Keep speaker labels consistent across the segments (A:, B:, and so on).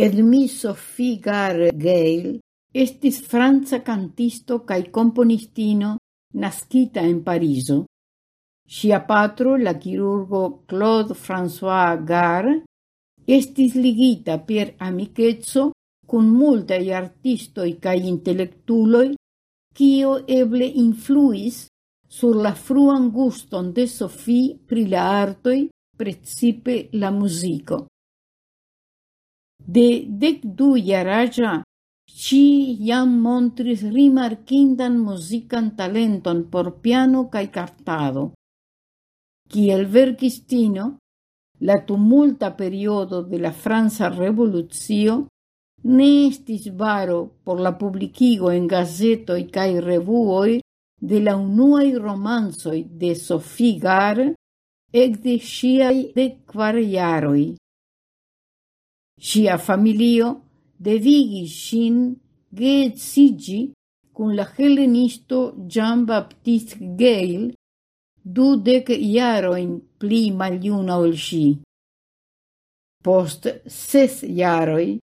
A: Edmi Sophie Gare-Gale estis franca cantisto cae componistino nascita en Pariso. Sia patro, la chirurgo Claude François Gare, estis ligita per amicetso cun multai artistoi cae intellectuloi, cio eble influis sur la fruan guston de Sophie pri la artoi, precipe la musico de dec du iaraja, ci iam montris rimarcindan musican talenton por piano cae cartado. Ciel verkistino, la tumulta periodo de la Franza Revolucio ne estis varo por la publicigo en gazetoi cae revuoi de la unuaj romancoj de Sophie Gare ec de sciai de quariaroi. Sia familio devigis ŝin geedziĝi cun la helenisto Jean-Baptiste Gale, dudek iaroin pli maliuna ol si. Post ses iaroi,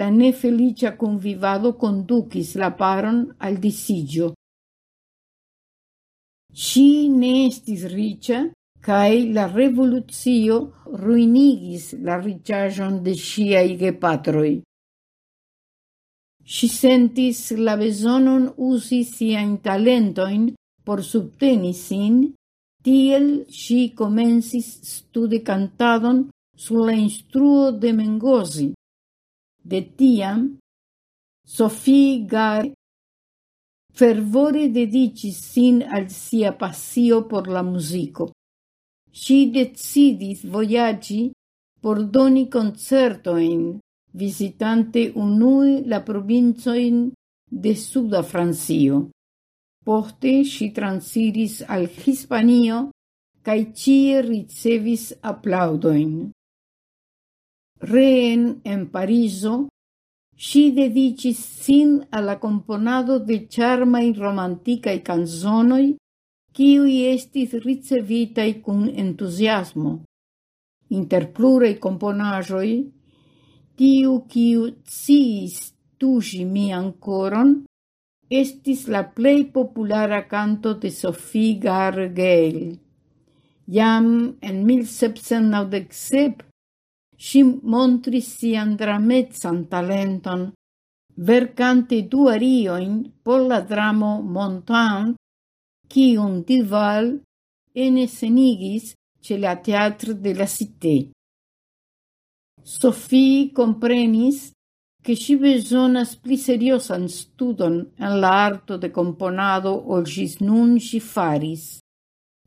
A: la nefelicia convivado conducis la paron al disigio. Si ne estis ricia, cae la revoluzio ruinigis la ricciagion de sciai gepatroi. Si sentis la bezonon uzi siajn talentoin por subteni sin, tiel si comensis studi cantadon sur la instruo de Mengosi. De tiam, Sophie Gar fervore dedicis sin al sia pasio por la musico si decidis voyagi por doni concertoin, visitante unui la provincoin de Suda Francio. Poste si transiris al Hispanio cae cie ricevis applaudoin. Reen en Pariso, si dedicis sin alla componado de charmai romanticae canzonoi quiui estis ricevitai cun entusiasmo. Inter plurei componajoi, tiu quiu ciis tuji mian coron, estis la plei populara canto de Sophie Gargel. Iam en 1797 si montris sian dramezzan talenton, vercante du arioin por la dramo Montan kiun Duval ene senigis ce la teatro de la cité. Sophie comprenis che si besonas pli seriosan studon en la arto de componado ol gis nun si faris.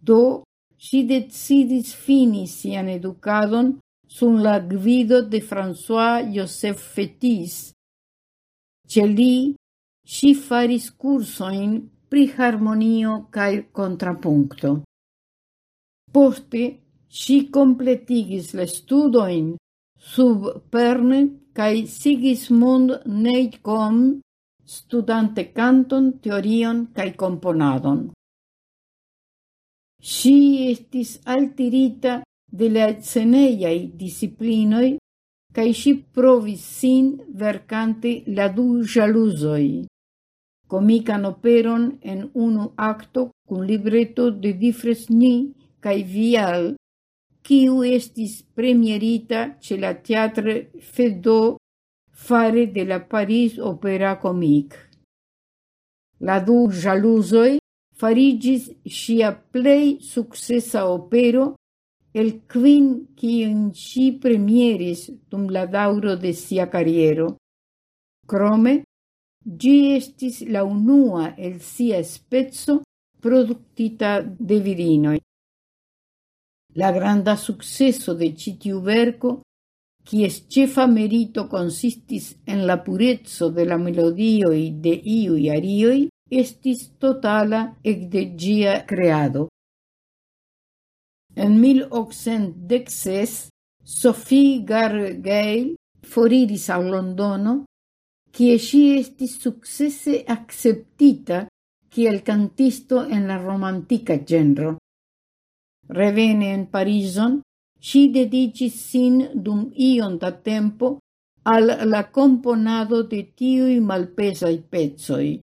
A: Do, si decidis fini sian educadon sun la gvido de François Joseph Fetis. Ce li, si faris cursoin pri harmonio cae contrapuncto. Poste si completigis le studoin sub Perne cae Sigismund Neikom studante canton, teorion cae componadon. Si estis altirita de la scenejaj disciplinoj cae si provis sin verkante la du jalusoi comican operon en unu acto cun libreto de Difresni cae Vial, quiu estis premierita ce la Teatre Fedo fare de la Paris Opera Comic. La du jalusoi farigis sia plei successa opero el quin quien si premieris dum la dauro de sia carriero. Crome, Gi estis la unua el sia spezzo productita de virinoi. La granda successo de citiu verco, quies cefa merito consistis en la purezzo de la melodioi de iui arioi, estis totala ec de gia creado. En 1816, Sophie Gargale foriris a Londono quie si estis successe acceptita kiel cantisto en la romantica genro. Revene en Parizon, si dedicis sin dum ion da tempo al la componado de tiui malpesai pezoi,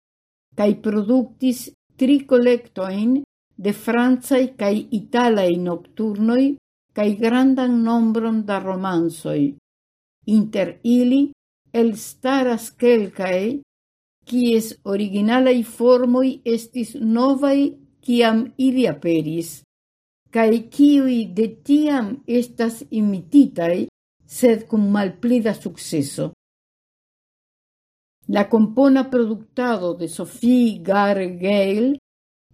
A: cae productis tri collectoin de franzai cae italai nocturnoi cae grandan nombron da romansoi. Inter ili elstaras quelcae, quies originalai formoi estis novai ciam ili aperis, cae kiui de tiam estas imititai, sed cum malplida successo. La compona productado de Sophie Gargale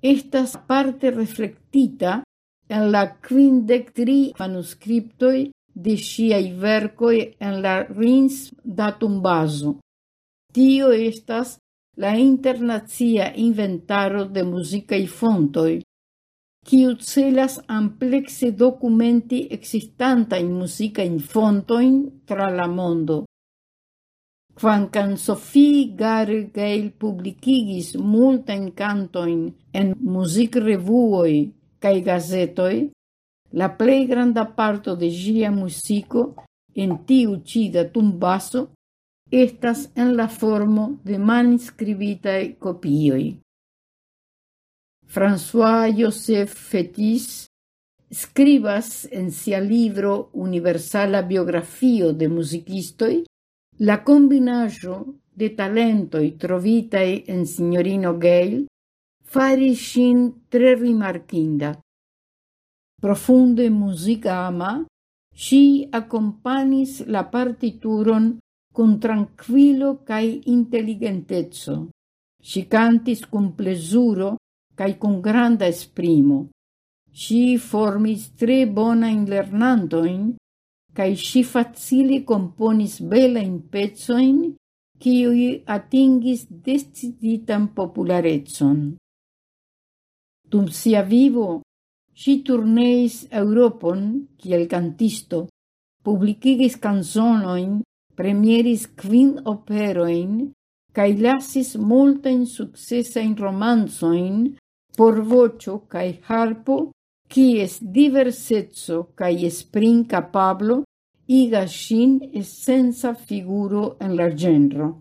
A: estas parte reflectita en la quindec tri manuscriptoi de ŝiaj vercoi en la Rins-datumbazo. Tio estas la internacia inventaro de musicae fontoi, quiu celas amplexe documenti existanta in musica in fontoin tra la mondo. Quancan Sophie Gargel publikigis multajn cantoin en music revuoi cae gazetoi, La plei granda parto de gia musico en tiu cida tumbaso estas en la formo de manuscribitae copioi. François Joseph Fetis scribas en sia libro Universala biografio de musicistoi la kombinaĵo de talentoi trovitae en signorino Gale fari ŝin tre rimarkinda. Profunde musicama, si akompanis la partituron con tranquillo cae intelligentezzo. Si cantis cum plesuro cae con granda esprimo. Si formis tre bona in lernandoin, cae si facili componis bela in pezzoin, kiuj atingis deciditan popularecon. Dum sia vivo si turneis Europon kiel cantisto, publicigis canzonoin, premieris quin operoin, cae lasis multajn in romanzoin por vocio cae harpo, kies diversetso cae esprin capablo, iga ŝin essenza figuro en la genro.